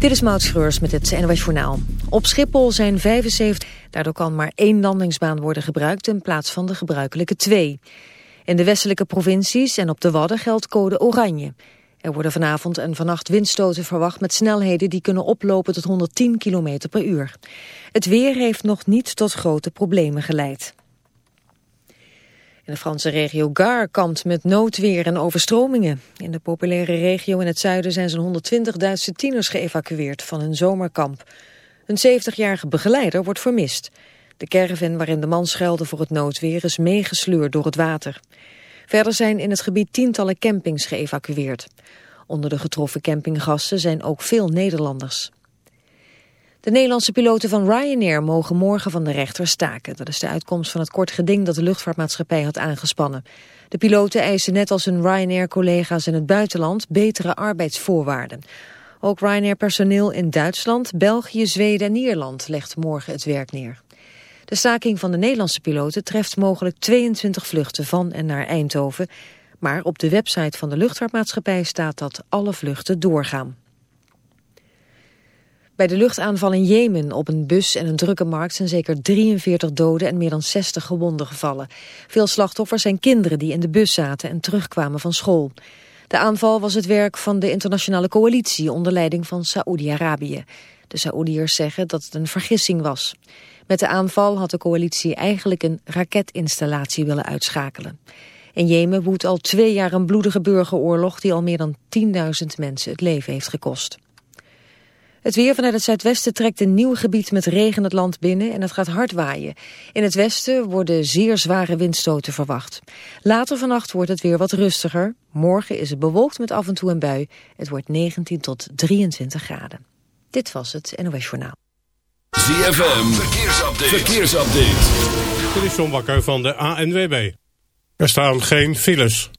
Dit is Maud Schreurs met het NOS Journaal. Op Schiphol zijn 75... Daardoor kan maar één landingsbaan worden gebruikt in plaats van de gebruikelijke twee. In de westelijke provincies en op de Wadden geldt code oranje. Er worden vanavond en vannacht windstoten verwacht met snelheden die kunnen oplopen tot 110 km per uur. Het weer heeft nog niet tot grote problemen geleid. De Franse regio Gare kampt met noodweer en overstromingen. In de populaire regio in het zuiden zijn zo'n 120 Duitse tieners geëvacueerd van hun zomerkamp. Een 70-jarige begeleider wordt vermist. De caravan waarin de man schuilde voor het noodweer is meegesleurd door het water. Verder zijn in het gebied tientallen campings geëvacueerd. Onder de getroffen campinggasten zijn ook veel Nederlanders. De Nederlandse piloten van Ryanair mogen morgen van de rechter staken. Dat is de uitkomst van het kort geding dat de luchtvaartmaatschappij had aangespannen. De piloten eisen net als hun Ryanair-collega's in het buitenland betere arbeidsvoorwaarden. Ook Ryanair-personeel in Duitsland, België, Zweden en Ierland legt morgen het werk neer. De staking van de Nederlandse piloten treft mogelijk 22 vluchten van en naar Eindhoven. Maar op de website van de luchtvaartmaatschappij staat dat alle vluchten doorgaan. Bij de luchtaanval in Jemen op een bus en een drukke markt zijn zeker 43 doden en meer dan 60 gewonden gevallen. Veel slachtoffers zijn kinderen die in de bus zaten en terugkwamen van school. De aanval was het werk van de internationale coalitie onder leiding van Saoedi-Arabië. De Saoediërs zeggen dat het een vergissing was. Met de aanval had de coalitie eigenlijk een raketinstallatie willen uitschakelen. In Jemen woedt al twee jaar een bloedige burgeroorlog die al meer dan 10.000 mensen het leven heeft gekost. Het weer vanuit het zuidwesten trekt een nieuw gebied met regen het land binnen en het gaat hard waaien. In het westen worden zeer zware windstoten verwacht. Later vannacht wordt het weer wat rustiger. Morgen is het bewolkt met af en toe een bui. Het wordt 19 tot 23 graden. Dit was het NOS Journaal. ZFM, verkeersupdate. verkeersupdate. Dit is John Bakker van de ANWB. Er staan geen files.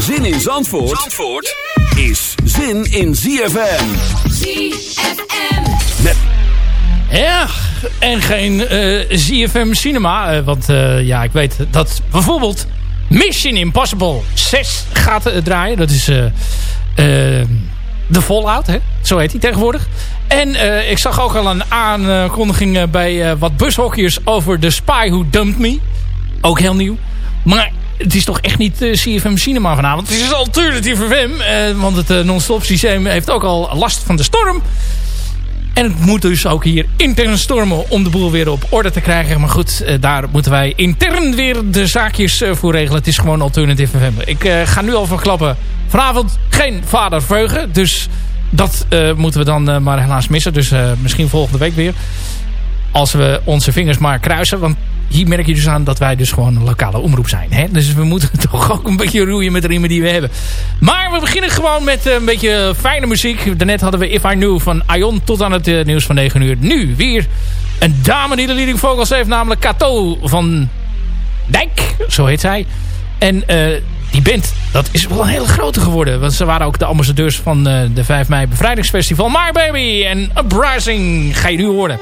Zin in Zandvoort, Zandvoort is zin in ZFM. ZFM. Met... Ja, en geen uh, ZFM Cinema. Uh, want uh, ja, ik weet dat bijvoorbeeld Mission Impossible 6 gaat draaien. Dat is de Fallout, hè? zo heet hij tegenwoordig. En ik zag ook al een aankondiging bij wat bushockeyers over The Spy Who Dumped Me. Ook heel nieuw. Maar het is toch echt niet uh, CFM Cinema vanavond. Het is alternatief FM. Uh, want het uh, non-stop systeem heeft ook al last van de storm. En het moet dus ook hier intern stormen om de boel weer op orde te krijgen. Maar goed, daar moeten wij intern weer de zaakjes voor regelen. Het is gewoon alternatief FM. Ik ga nu al verklappen. Vanavond geen vader Veugen. Dus dat moeten we dan maar helaas missen. Dus misschien volgende week weer. Als we onze vingers maar kruisen. Want hier merk je dus aan dat wij dus gewoon een lokale omroep zijn. Hè? Dus we moeten toch ook een beetje roeien met de riemen die we hebben. Maar we beginnen gewoon met een beetje fijne muziek. Daarnet hadden we If I Knew van Ion tot aan het uh, nieuws van 9 uur. Nu weer een dame die de leading vocals heeft. Namelijk Kato van Dijk. Zo heet zij. En uh, die band, dat is wel een hele grote geworden. Want ze waren ook de ambassadeurs van de 5 mei bevrijdingsfestival. My Baby en Uprising ga je nu horen.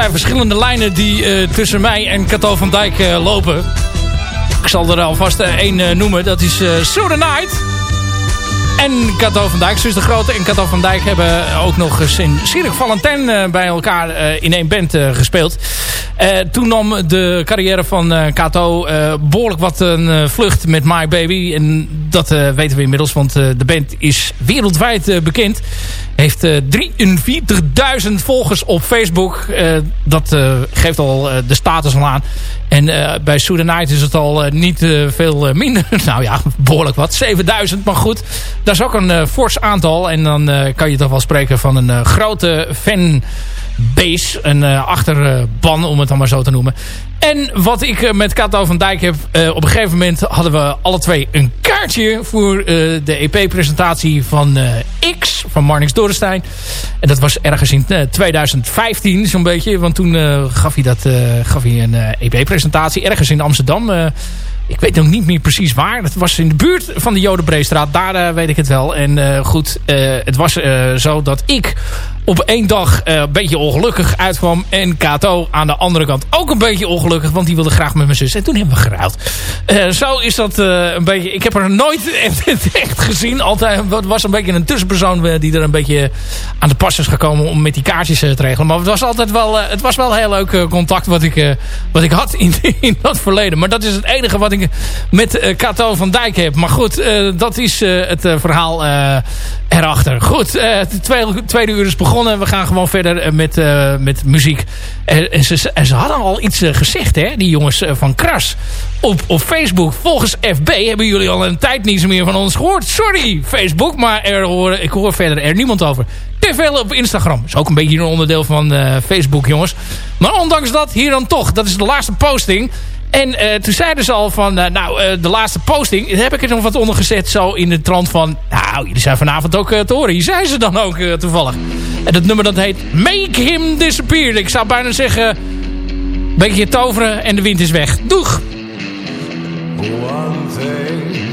Zijn verschillende lijnen die tussen mij en Cato van Dijk lopen. Ik zal er alvast één noemen. Dat is uh, Night. En Cato van Dijk, Zus de Grote en Cato van Dijk hebben ook nog eens in Cirque Valentin bij elkaar in één band gespeeld. toen nam de carrière van Cato behoorlijk wat een vlucht met My Baby. En dat weten we inmiddels, want de band is wereldwijd bekend. Heeft 43.000 volgers op Facebook. dat geeft al de status al aan. En bij Soothe Night is het al niet veel minder. nou ja, behoorlijk wat. 7000, maar goed. Dat is ook een fors aantal. En dan kan je toch wel spreken van een grote fanbase. Een achterban, om het dan maar zo te noemen. En wat ik eh, met Kato van Dijk heb... Uh, op een gegeven moment hadden we alle twee een kaartje... voor de EP-presentatie van X, van Marnix Dorenstein. En dat was ergens in 2015 zo'n beetje. Want toen gaf hij, dat, gaf hij een EP-presentatie ergens in Amsterdam... Ik weet nog niet meer precies waar. Het was in de buurt van de Jodenbreestraat. Daar weet ik het wel. En goed, het was zo dat ik op één dag uh, een beetje ongelukkig uitkwam. En Kato aan de andere kant ook een beetje ongelukkig. Want die wilde graag met mijn zus. En toen hebben we geruild. Uh, zo is dat uh, een beetje... Ik heb er nooit echt, echt gezien. Altijd het was een beetje een tussenpersoon die er een beetje aan de pas is gekomen. Om met die kaartjes te regelen. Maar het was altijd wel, het was wel heel leuk contact wat ik, wat ik had in, in dat verleden. Maar dat is het enige wat ik met Kato van Dijk heb. Maar goed, dat is het verhaal erachter. Goed, de tweede, tweede uur is begonnen we gaan gewoon verder eh, met, uh, met muziek. En, ze, ze hadden al iets uh, gezegd, hè, die jongens van Kras. Op, op Facebook. Volgens FB hebben jullie al een tijd niet meer van ons gehoord. Sorry, Facebook. Maar er hoor, ik hoor verder er niemand over. Te veel op Instagram. Is ook een beetje een onderdeel van Facebook, jongens. Maar ondanks dat, hier dan toch. Dat is de laatste posting. En uh, toen zeiden ze al van, uh, nou, uh, de laatste posting, heb ik er nog wat onder gezet. Zo in de trant van, nou, jullie zijn vanavond ook te horen. Hier zijn ze dan ook toevallig. En dat nummer dat heet Make Him Disappear. Ik zou bijna zeggen, een beetje toveren en de wind is weg. Doeg! One thing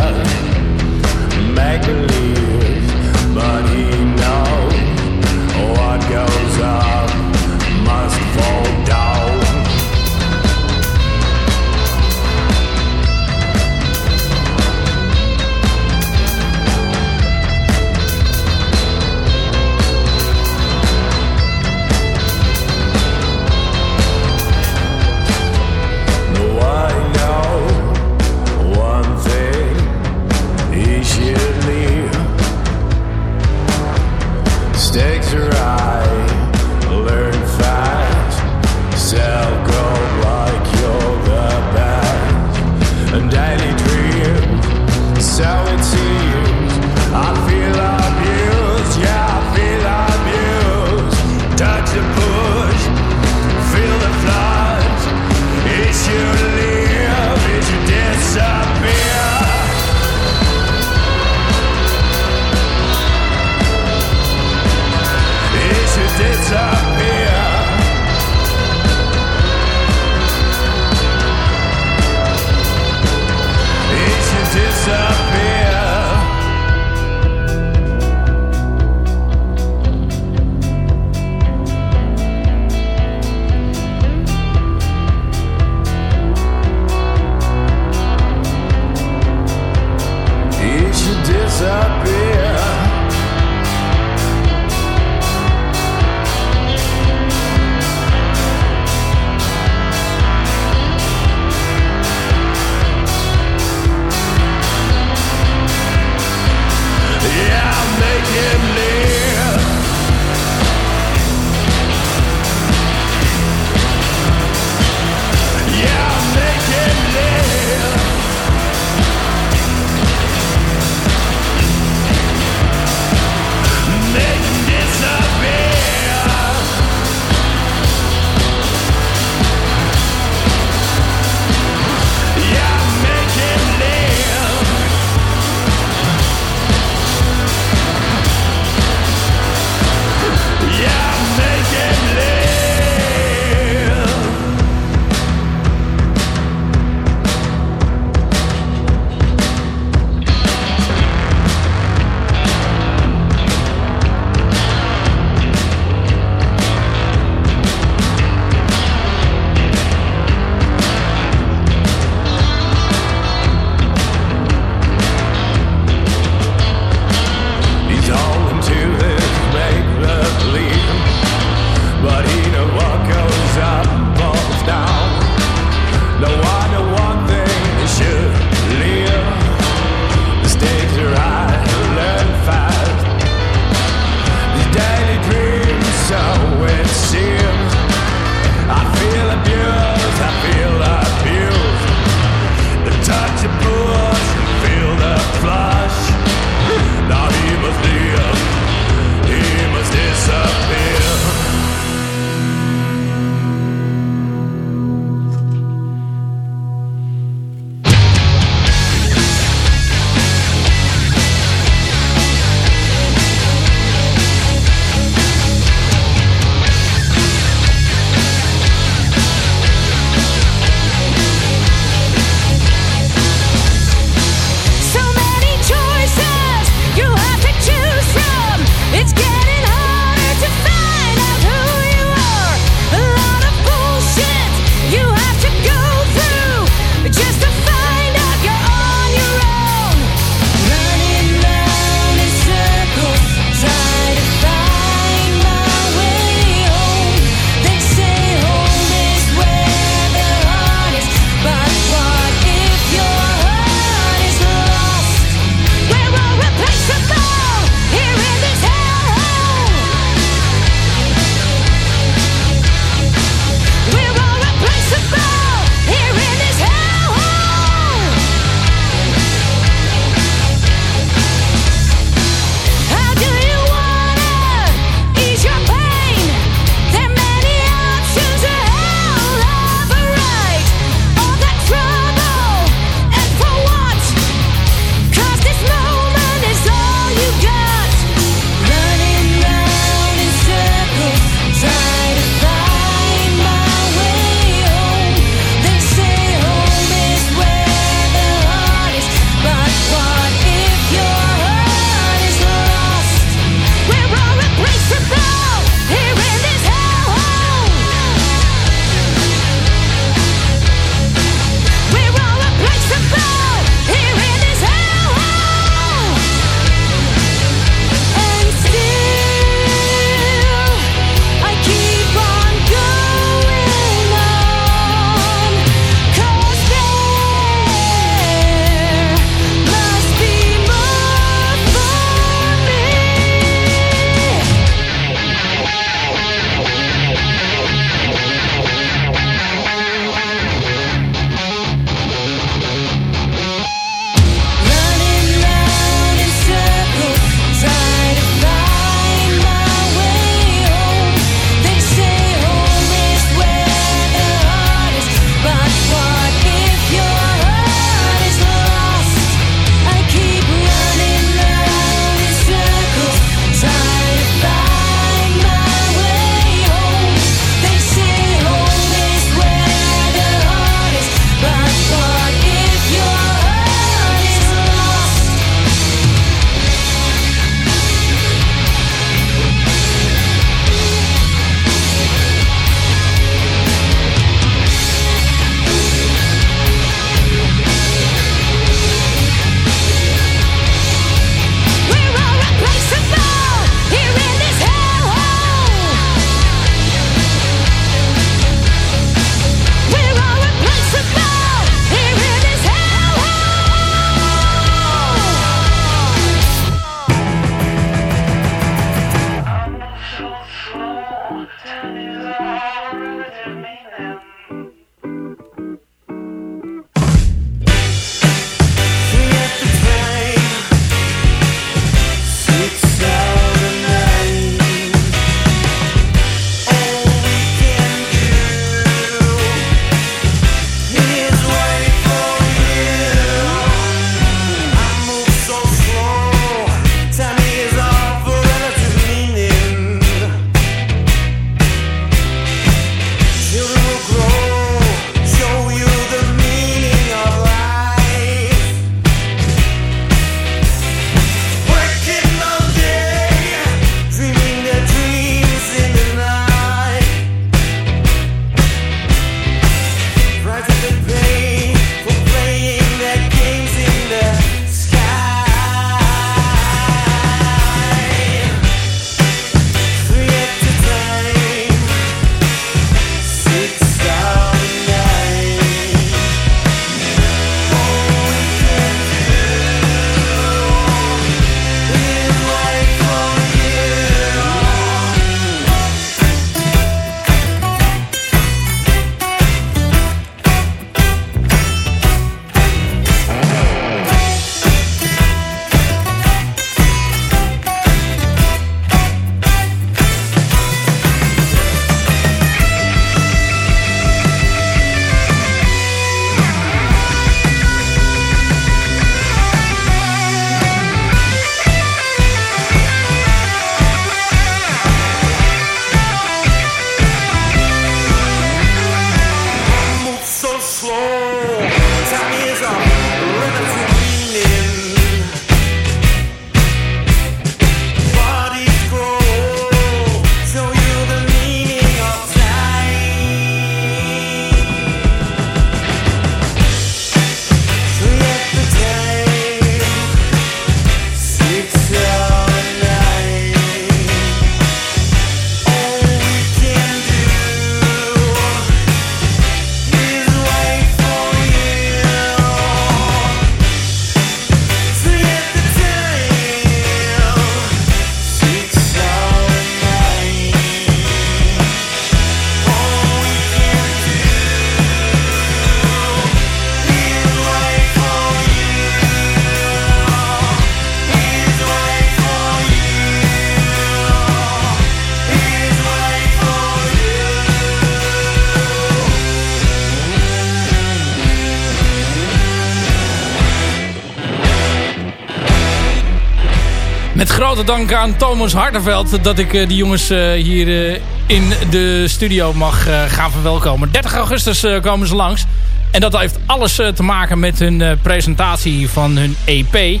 dank aan Thomas Hardenveld dat ik die jongens hier in de studio mag gaan verwelkomen. 30 augustus komen ze langs. En dat heeft alles te maken met hun presentatie van hun EP.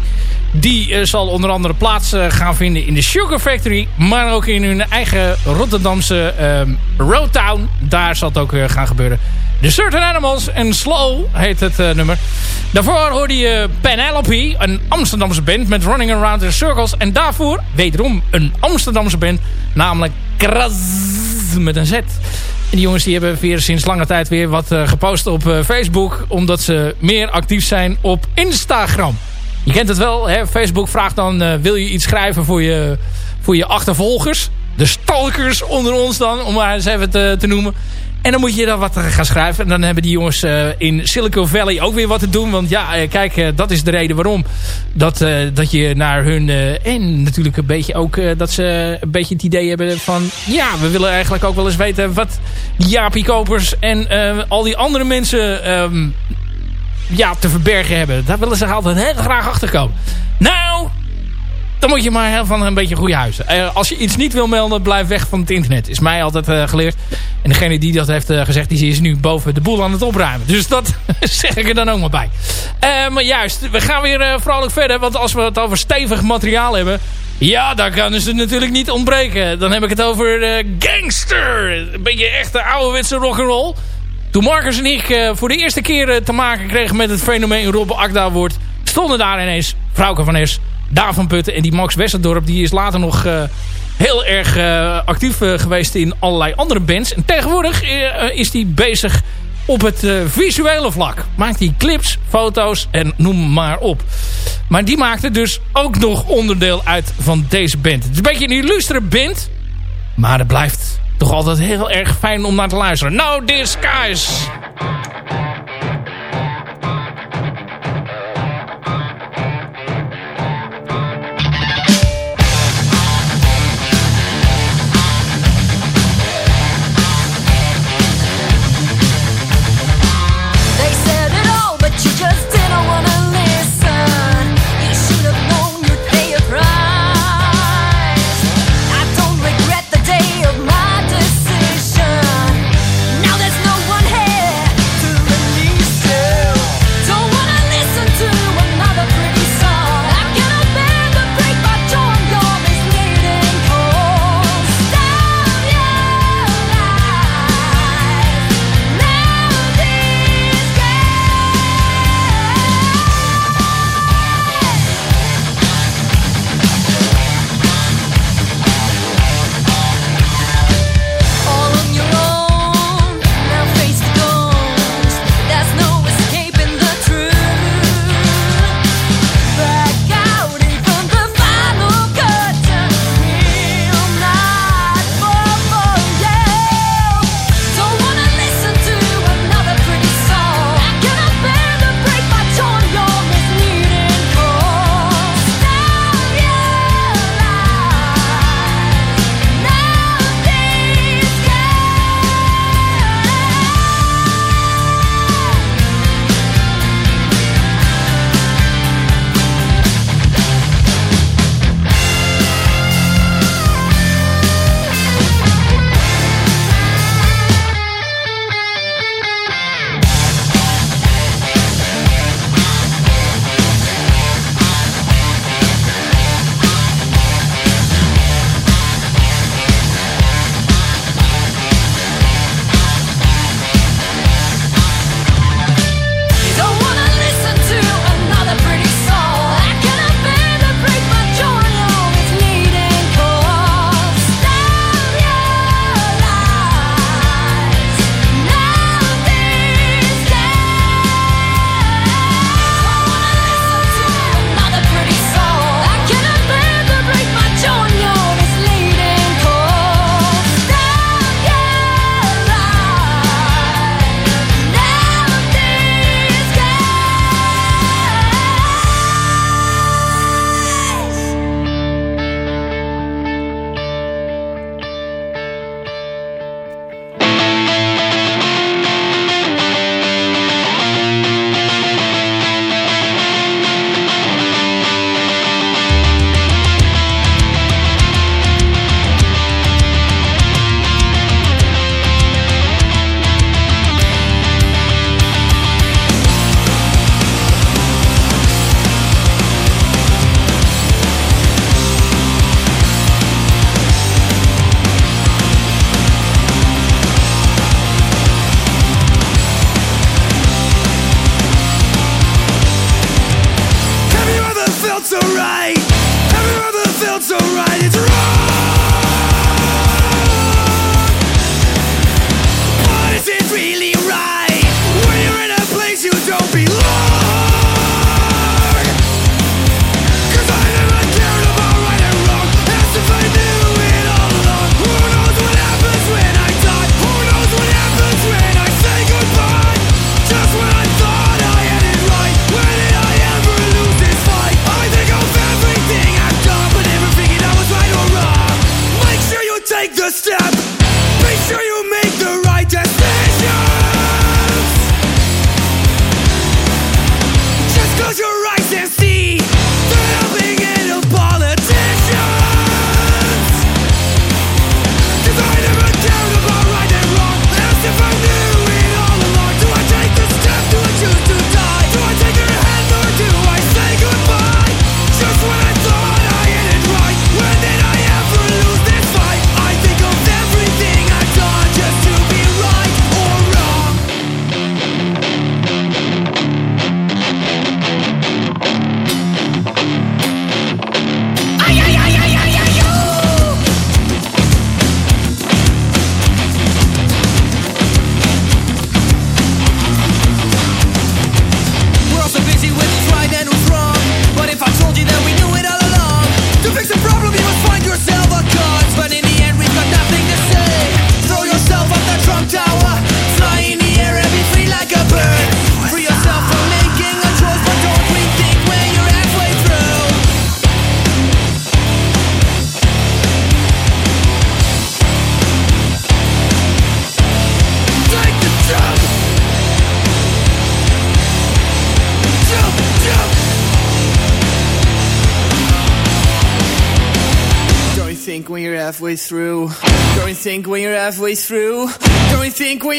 Die zal onder andere plaats gaan vinden in de Sugar Factory. Maar ook in hun eigen Rotterdamse Roadtown. Daar zal het ook gaan gebeuren. The Certain Animals en Slow heet het uh, nummer. Daarvoor hoorde je Penelope, een Amsterdamse band met Running Around in Circles. En daarvoor wederom een Amsterdamse band, namelijk Kraz met een Z. En die jongens die hebben weer sinds lange tijd weer wat uh, gepost op uh, Facebook. Omdat ze meer actief zijn op Instagram. Je kent het wel, hè? Facebook vraagt dan, wil je iets schrijven voor je, voor je achtervolgers? De stalkers onder ons dan, om maar eens even te, te noemen. En dan moet je dan wat gaan schrijven. En dan hebben die jongens uh, in Silicon Valley ook weer wat te doen. Want ja, uh, kijk, uh, dat is de reden waarom. Dat, dat je naar hun... en natuurlijk een beetje ook dat ze een beetje het idee hebben van... Ja, we willen eigenlijk ook wel eens weten wat Jaapie Kopers en al die andere mensen... Um, ja, te verbergen hebben. Daar willen ze altijd heel graag achter komen. Nou, dan moet je maar van een beetje goede huizen. Uh, als je iets niet wil melden, blijf weg van het internet. Is mij altijd uh, geleerd. En degene die dat heeft uh, gezegd, die is nu boven de boel aan het opruimen. Dus dat zeg ik er dan ook maar bij. maar juist, we gaan weer vrolijk verder. Want als we het over stevig materiaal hebben... Ja, daar kan ze natuurlijk niet ontbreken. Dan heb ik het over Gangster. Een beetje echte ouderwetse rock'n'roll. Toen Marcus en ik voor de eerste keer te maken kregen met het fenomeen Rob Akda wordt... stonden daar ineens Vrouwke van Es Daarvan Putten. En die Max Westerdorp die is later nog uh, heel erg uh, actief uh, geweest in allerlei andere bands. En tegenwoordig is hij bezig op het visuele vlak. Maakt hij clips, foto's en noem maar op. Maar die maakte dus ook nog onderdeel uit van deze band. Het is een beetje een illustere band. Maar het blijft toch altijd heel erg fijn om naar te luisteren. No Disguise! Halfway through? Don't you think when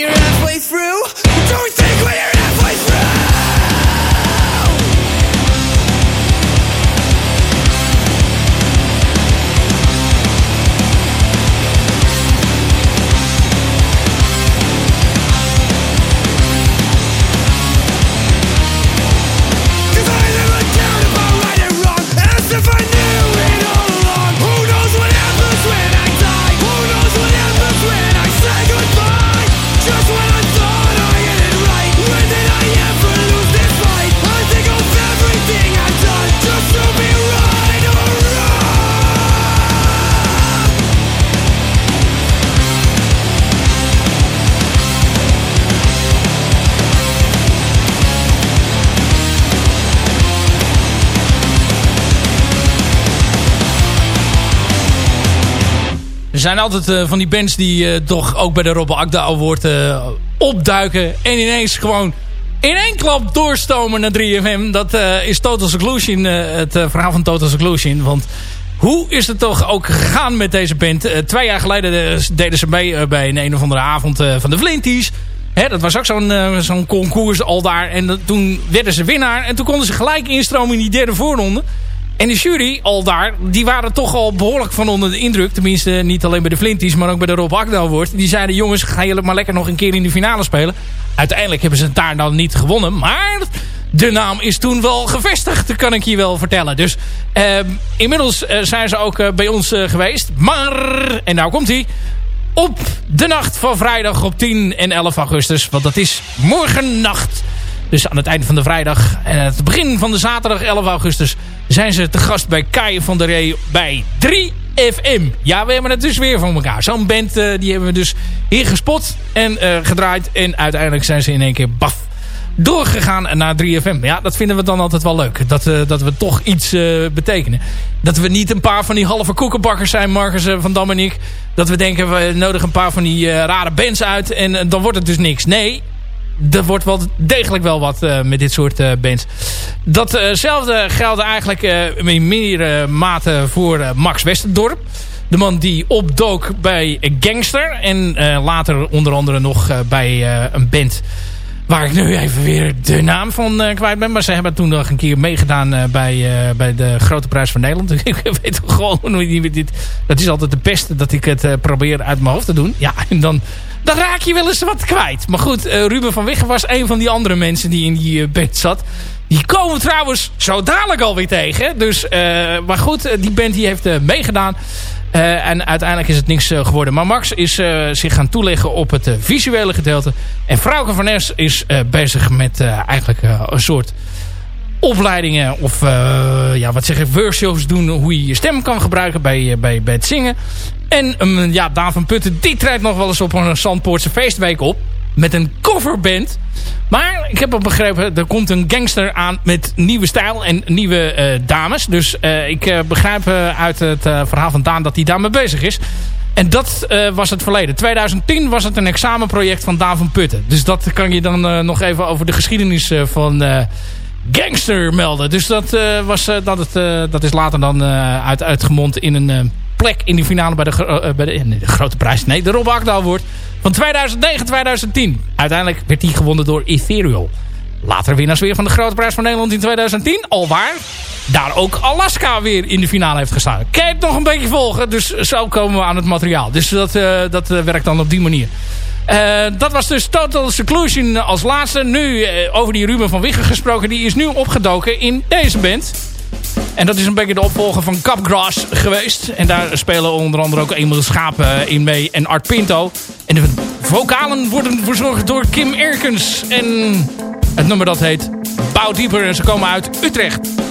zijn altijd eh, van die bands die eh, toch ook bij de Robbe Akda Award eh, opduiken. En ineens gewoon in één klap doorstomen naar 3FM. Dat is Total Seclusion, het verhaal van Total Seclusion. Want hoe is het toch ook gegaan met deze band? Twee jaar geleden deden ze mee bij een een of andere avond van de Flinties. Hè, dat was ook zo'n zo'n concours al daar. En toen werden ze winnaar. En toen konden ze gelijk instromen in die derde voorronde. En de jury al daar, die waren toch al behoorlijk van onder de indruk. Tenminste, niet alleen bij de Flinties, maar ook bij de Rob Award. Die zeiden, jongens, gaan jullie maar lekker nog een keer in de finale spelen. Uiteindelijk hebben ze het daar dan niet gewonnen. Maar de naam is toen wel gevestigd, kan ik je wel vertellen. Dus ehm, inmiddels eh, zijn ze ook eh, bij ons eh, geweest. Maar, en nou komt hij. Op de nacht van vrijdag op 10 en 11 augustus. Want dat is morgennacht. Dus aan het einde van de vrijdag en het begin van de zaterdag 11 augustus... zijn ze te gast bij Kai van der Ree bij 3FM. Ja, we hebben het dus weer van elkaar. Zo'n band eh, die hebben we dus hier gespot en eh, gedraaid. En uiteindelijk zijn ze in één keer baf doorgegaan naar 3FM. Ja, dat vinden we dan altijd wel leuk. Dat, eh, dat we toch iets eh, betekenen. Dat we niet een paar van die halve koekenbakkers zijn, Marcus eh, van ik. Dat we denken, we nodigen een paar van die eh, rare bands uit en eh, dan wordt het dus niks. Nee, er wordt wel degelijk wel wat eh, met dit soort eh, bands. Datzelfde geldt eigenlijk eh, in meerdere mate voor Max Westendorp. De man die opdook bij Gangster. En later onder andere nog bij een band Waar ik nu even weer de naam van eh, kwijt ben. Maar ze hebben toen nog een keer meegedaan eh, bij, eh, bij de Grote Prijs van Nederland. ik weet gewoon hoe die- dit... Dat is altijd de beste dat ik het probeer uit mijn hoofd te doen. Ja, en dan, dan raak je wel eens wat kwijt. Maar goed, Ruben van Wiggen was een van die andere mensen die in die band zat. Die komen we trouwens zo dadelijk alweer tegen. Dus, maar goed, die band die heeft meegedaan. En uiteindelijk is het niks geworden. Maar Max is zich gaan toeleggen op het visuele gedeelte. En Frauke van Ness is bezig met eigenlijk een soort opleidingen of ja, wat zeg ik, workshops doen hoe je je stem kan gebruiken bij, bij, bij het zingen. En um, ja, Daan van Putten, die treedt nog wel eens op een Zandpoortse feestweek op. Met een coverband. Maar ik heb al begrepen, er komt een gangster aan met nieuwe stijl en nieuwe uh, dames. Dus uh, ik uh, begrijp uit het verhaal van Daan dat hij daarmee bezig is. En dat was het verleden. 2010 was het een examenproject van Daan van Putten. Dus dat kan je dan nog even over de geschiedenis van gangster melden. Dus dat, was, dat, het, dat is later dan uit, uitgemond in een plek in de finale bij de, bij de, grote prijs. Nee, de Rob Akda wordt van 2009-2010. Uiteindelijk werd die gewonnen door Ethereal. Later winnaars weer van de Grote Prijs van Nederland in 2010. Alwaar daar ook Alaska weer in de finale heeft gestaan. Kijk nog een beetje volgen. Dus zo komen we aan het materiaal. Dus dat, uh, dat werkt dan op die manier. Dat was dus Total Seclusion als laatste. Nu over die Ruben van Wiggen gesproken. Die is nu opgedoken in deze band. En dat is een beetje de opvolger van Capgrass geweest. En daar spelen onder andere ook Emil de Schapen in mee en Art Pinto. En de vocalen worden verzorgd door Kim Erkens. En het nummer dat heet Bouw Dieper. En ze komen uit Utrecht.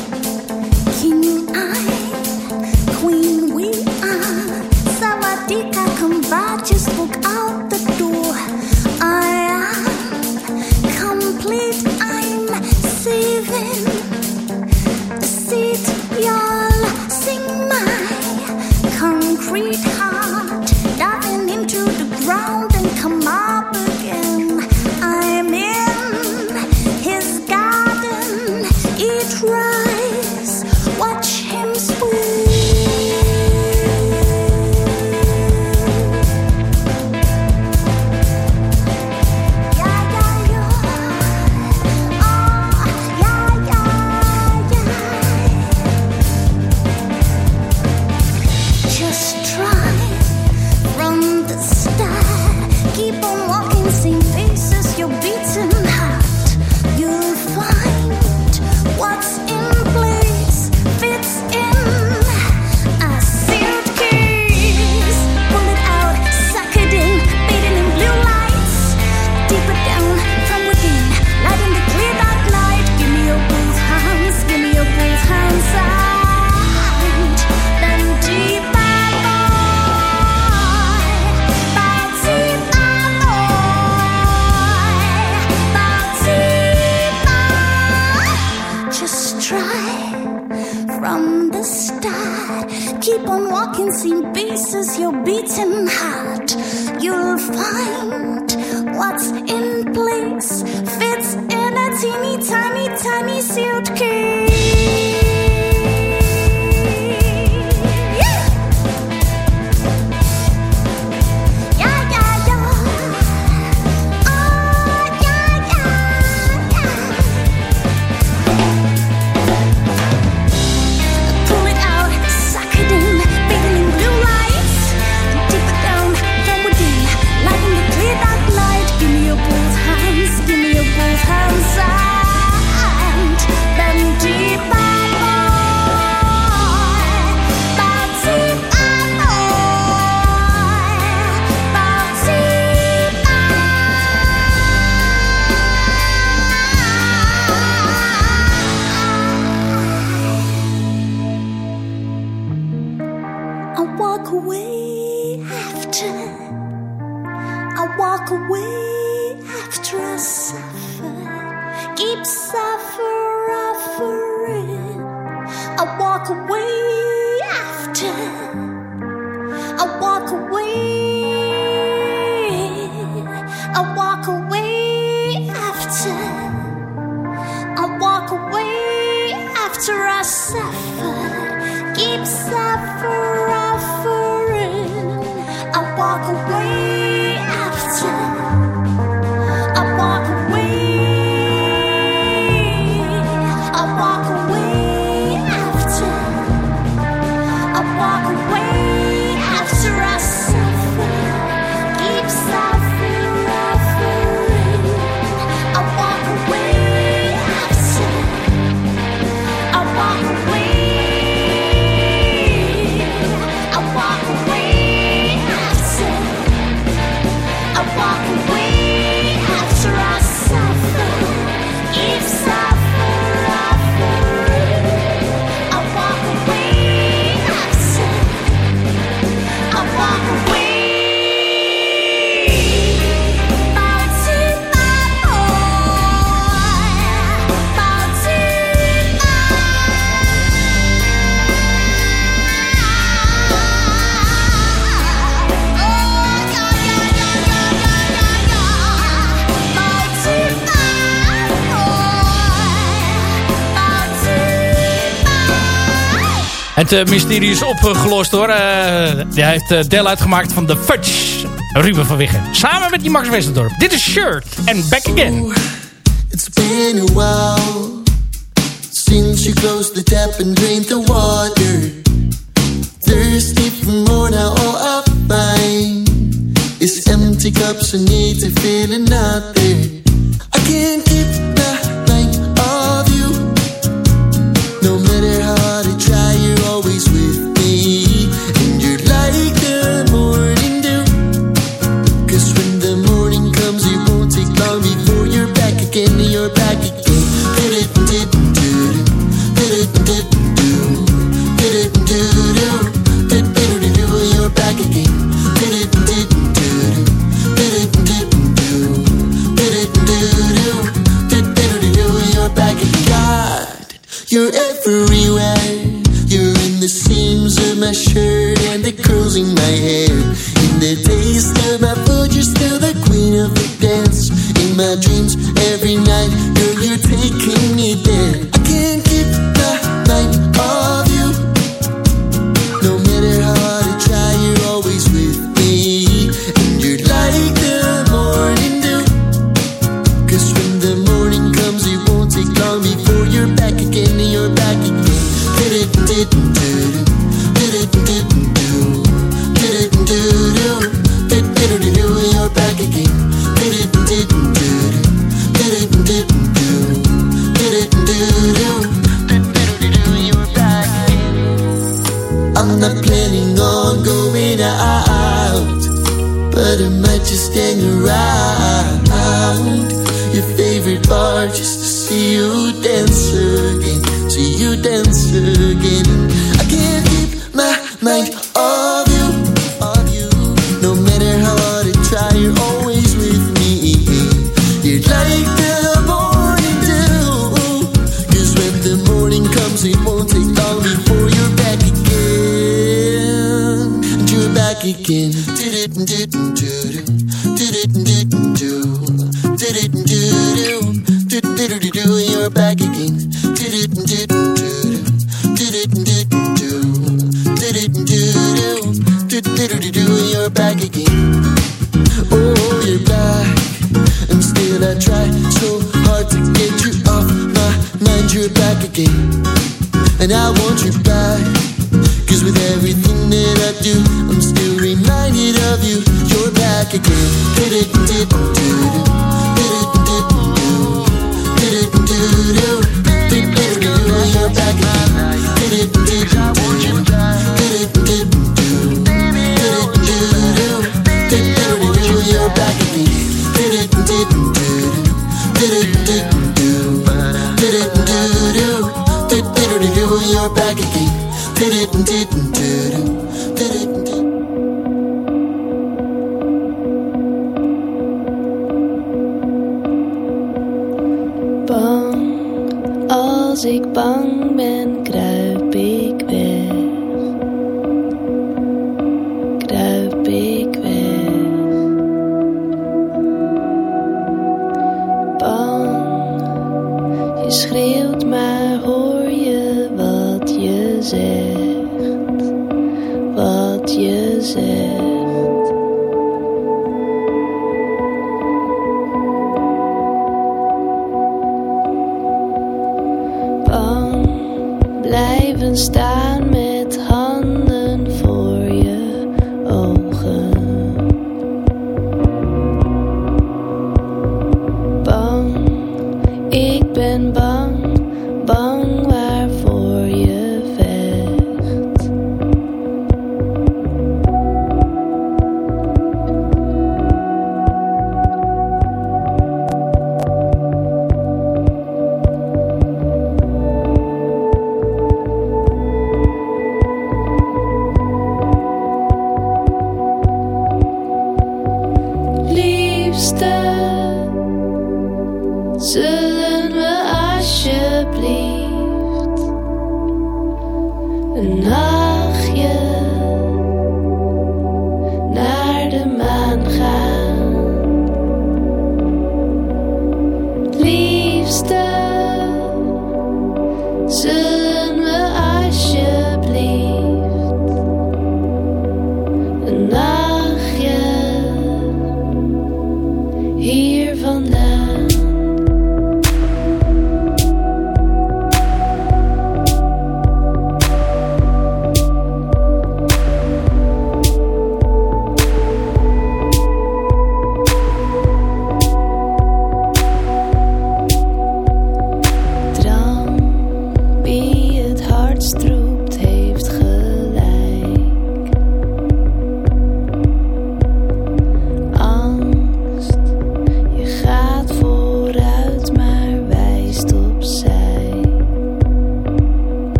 Eh, het mysterie is opgelost hoor. Eh, hij heeft eh, deel uitgemaakt van de Fudge. Ruben van Wiggen. Samen met die Max Westendorp. Dit is Shirt and Back Again. Ooh, it's been a while Since you closed the tap and drained the water Thirsty for more now all I find Is empty cups and need to feel another I can't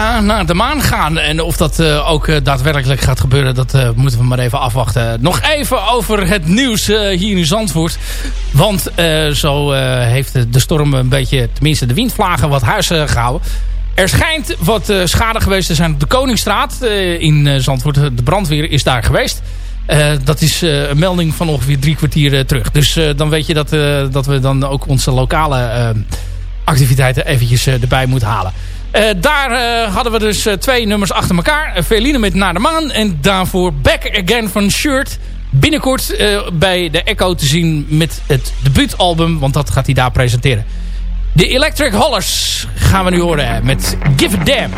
ja, naar de maan gaan. En of dat eh, ook eh, daadwerkelijk gaat gebeuren, dat eh, moeten we maar even afwachten. Nog even over het nieuws hier in Zandvoort. Want zo heeft de storm een beetje, tenminste de windvlagen, wat huis gehouden. Er schijnt wat schade geweest te zijn op de Koningsstraat in Zandvoort. De brandweer is daar geweest. dat is een melding van ongeveer drie kwartier terug. Dus dan weet je dat, dat we dan ook onze lokale activiteiten eventjes erbij moeten halen. Uh, daar uh, hadden we dus uh, twee nummers achter elkaar. Veline met Naar de Maan. En daarvoor Back Again van Shirt. Binnenkort bij de Echo te zien met het debuutalbum. Want dat gaat hij daar presenteren. De Electric Hollers gaan we nu horen met Give a Damn.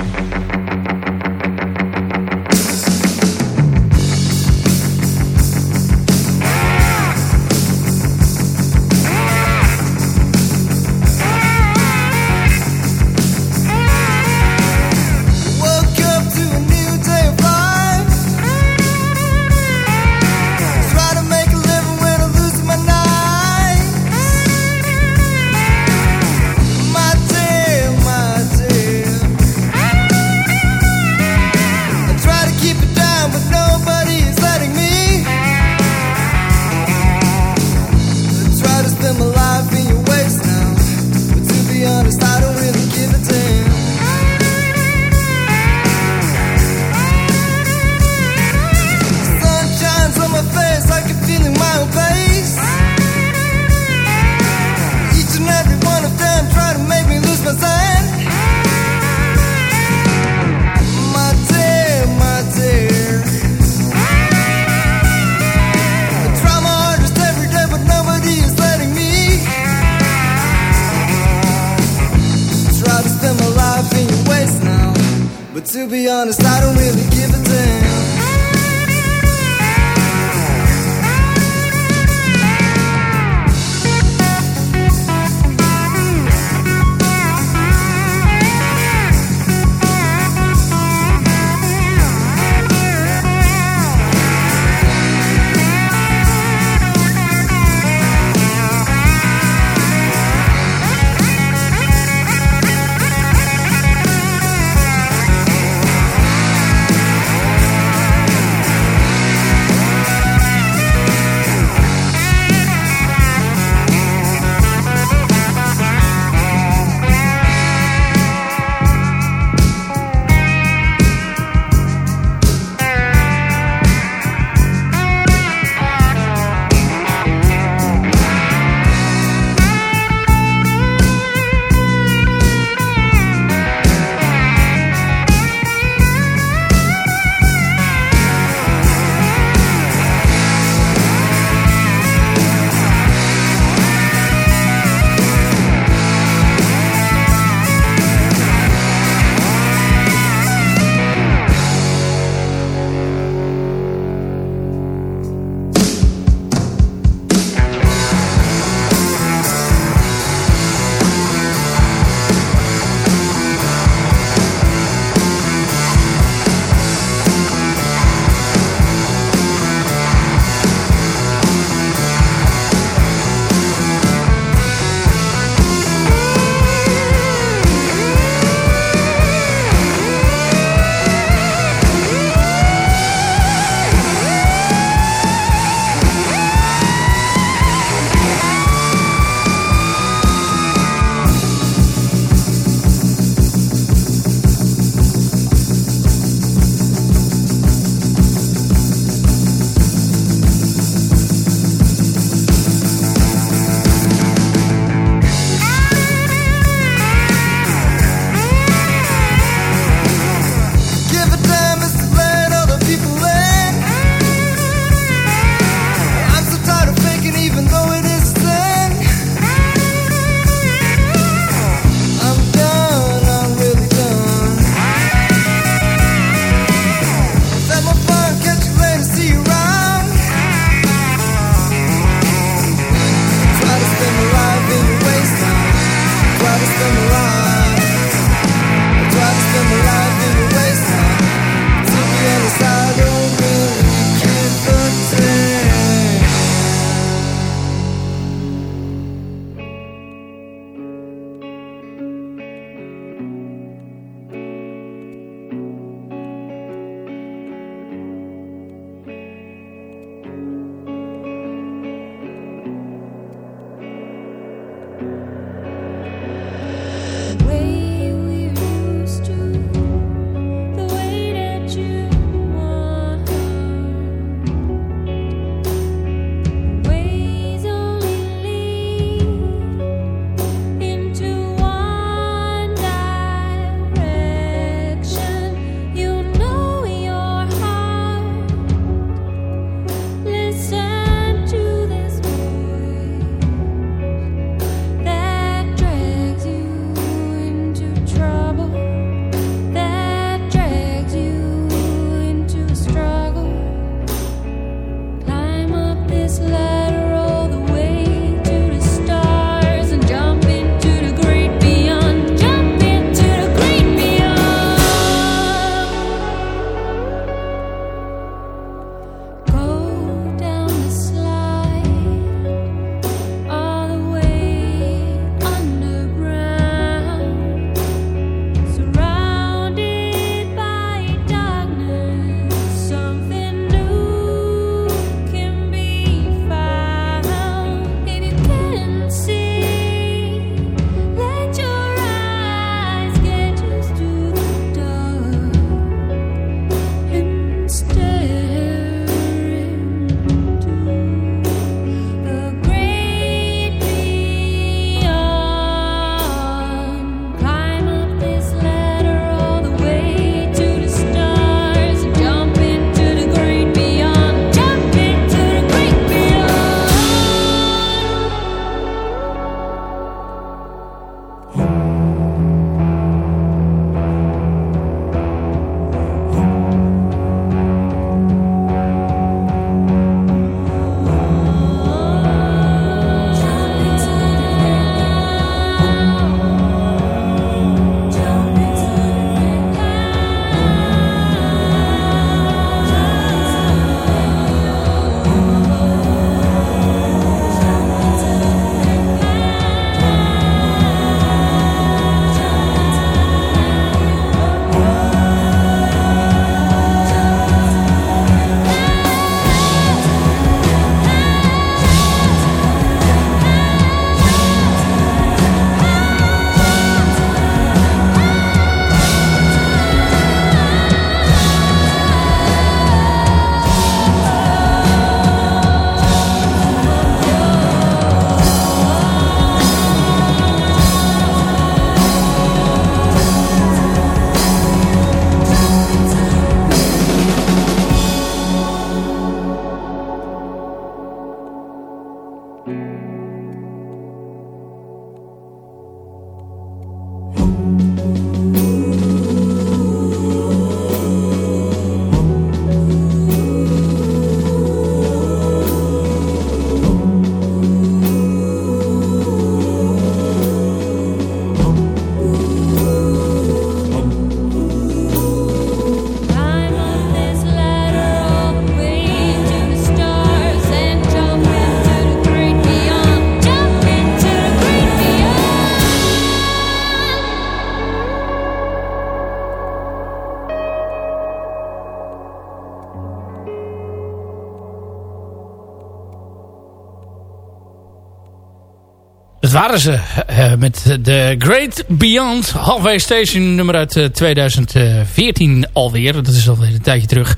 Ze. eh, met de Great Beyond Halfway Station nummer uit eh, 2014 alweer. Dat is alweer een tijdje terug.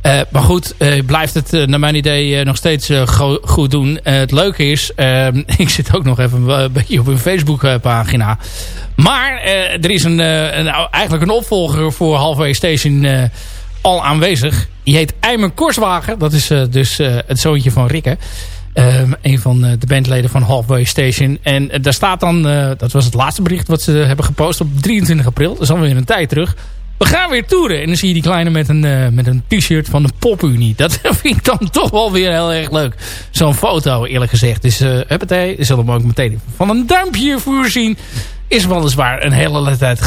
Eh, maar goed, eh, blijft het eh, naar mijn idee eh, nog steeds eh, go- goed doen. Eh, het leuke is, eh, ik zit ook nog even een beetje op hun Facebook eh, pagina. Maar eh, er is een, eh, eigenlijk een opvolger voor Halfway Station eh, al aanwezig. Die heet Eimer Korswagen. Dat is eh, dus eh, het zoontje van Rikke. Um, een van eh, de bandleden van Halfway Station. En eh, daar staat dan, eh, dat was het laatste bericht wat ze hebben gepost op 23 april. Dat is alweer een tijd terug. We gaan weer toeren. En dan zie je die kleine met een, met een t-shirt van de Popunie. Dat vind ik dan toch wel weer heel erg leuk. Zo'n foto eerlijk gezegd. Dus uh, huppatee, zullen we ook meteen van een duimpje voorzien. Is weliswaar een hele tijd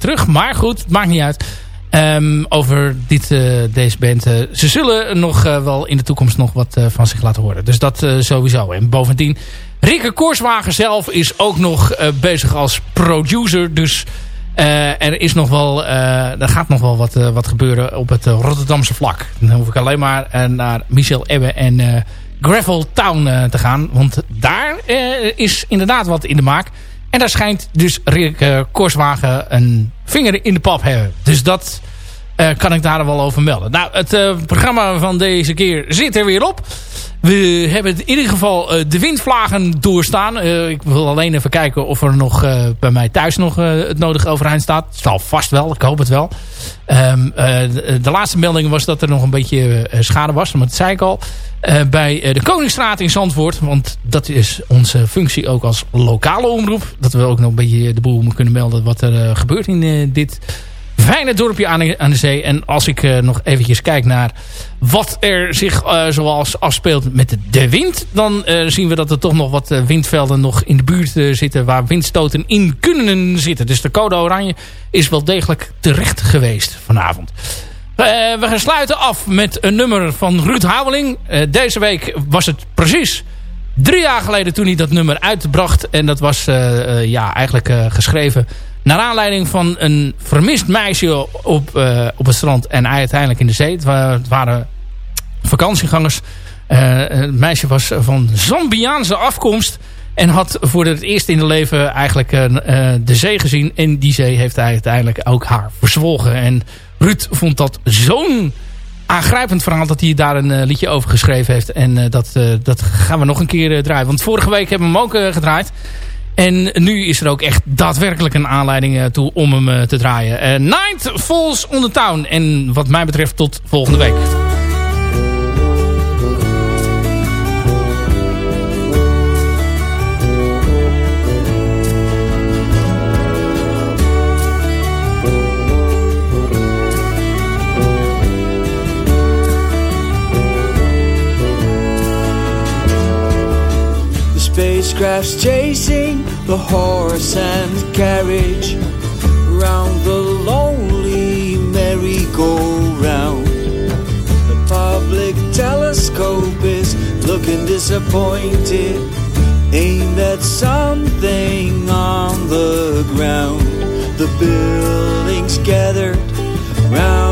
terug. Maar goed, maakt niet uit. Ehm, over dit, eh, deze band. eh, ze zullen nog eh, wel in de toekomst nog wat van zich laten horen. Dus dat sowieso. En bovendien, Rikke Korswagen zelf is ook nog bezig als producer. Dus er is nog wel, er gaat nog wel wat, wat gebeuren op het Rotterdamse vlak. Dan hoef ik alleen maar naar Michel Ebbe en Gravel Town te gaan. Want daar is inderdaad wat in de maak. En daar schijnt dus Rick eh, Korswagen een vinger in de pap hebben. Dus dat kan ik daar wel over melden. Nou, het eh, programma van deze keer zit er weer op. We hebben in ieder geval eh, de windvlagen doorstaan. Eh, ik wil alleen even kijken of er nog eh, bij mij thuis nog eh, het nodige overeind staat. Het zal vast wel, ik hoop het wel. Ehm, eh, de, laatste melding was dat er nog een beetje eh, schade was. Maar dat zei ik al. Eh, bij eh, de Koningsstraat in Zandvoort. Want dat is onze functie ook als lokale omroep. Dat we ook nog een beetje de boel kunnen melden wat er eh, gebeurt in eh, dit fijne dorpje aan de, aan de zee. En als ik eh, nog eventjes kijk naar wat er zich eh, zoals afspeelt met de, wind. Dan eh, zien we dat er toch nog wat windvelden nog in de buurt zitten. Waar windstoten in kunnen zitten. Dus de code oranje is wel degelijk terecht geweest vanavond. We gaan sluiten af met een nummer van Ruud Houweling. Eh, deze week was het precies drie jaar geleden toen hij dat nummer uitbracht. En dat was ja, eigenlijk geschreven naar aanleiding van een vermist meisje op, eh, op het strand en uiteindelijk in de zee. Het, wa- het waren vakantiegangers. Eh, het meisje was van Zambiaanse afkomst. En had voor het eerst in haar leven eigenlijk eh, de zee gezien. En die zee heeft uiteindelijk ook haar verzwolgen. En Ruud vond dat zo'n aangrijpend verhaal dat hij daar een liedje over geschreven heeft. En dat, dat gaan we nog een keer draaien. Want vorige week hebben we hem ook gedraaid. En nu is er ook echt daadwerkelijk een aanleiding eh, toe om hem eh, te draaien. Eh, Night Falls on the Town. En wat mij betreft tot volgende week. Spacecraft's chasing the horse and carriage round the lonely merry-go-round. The public telescope is looking disappointed, aimed at something on the ground. The buildings gathered round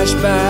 A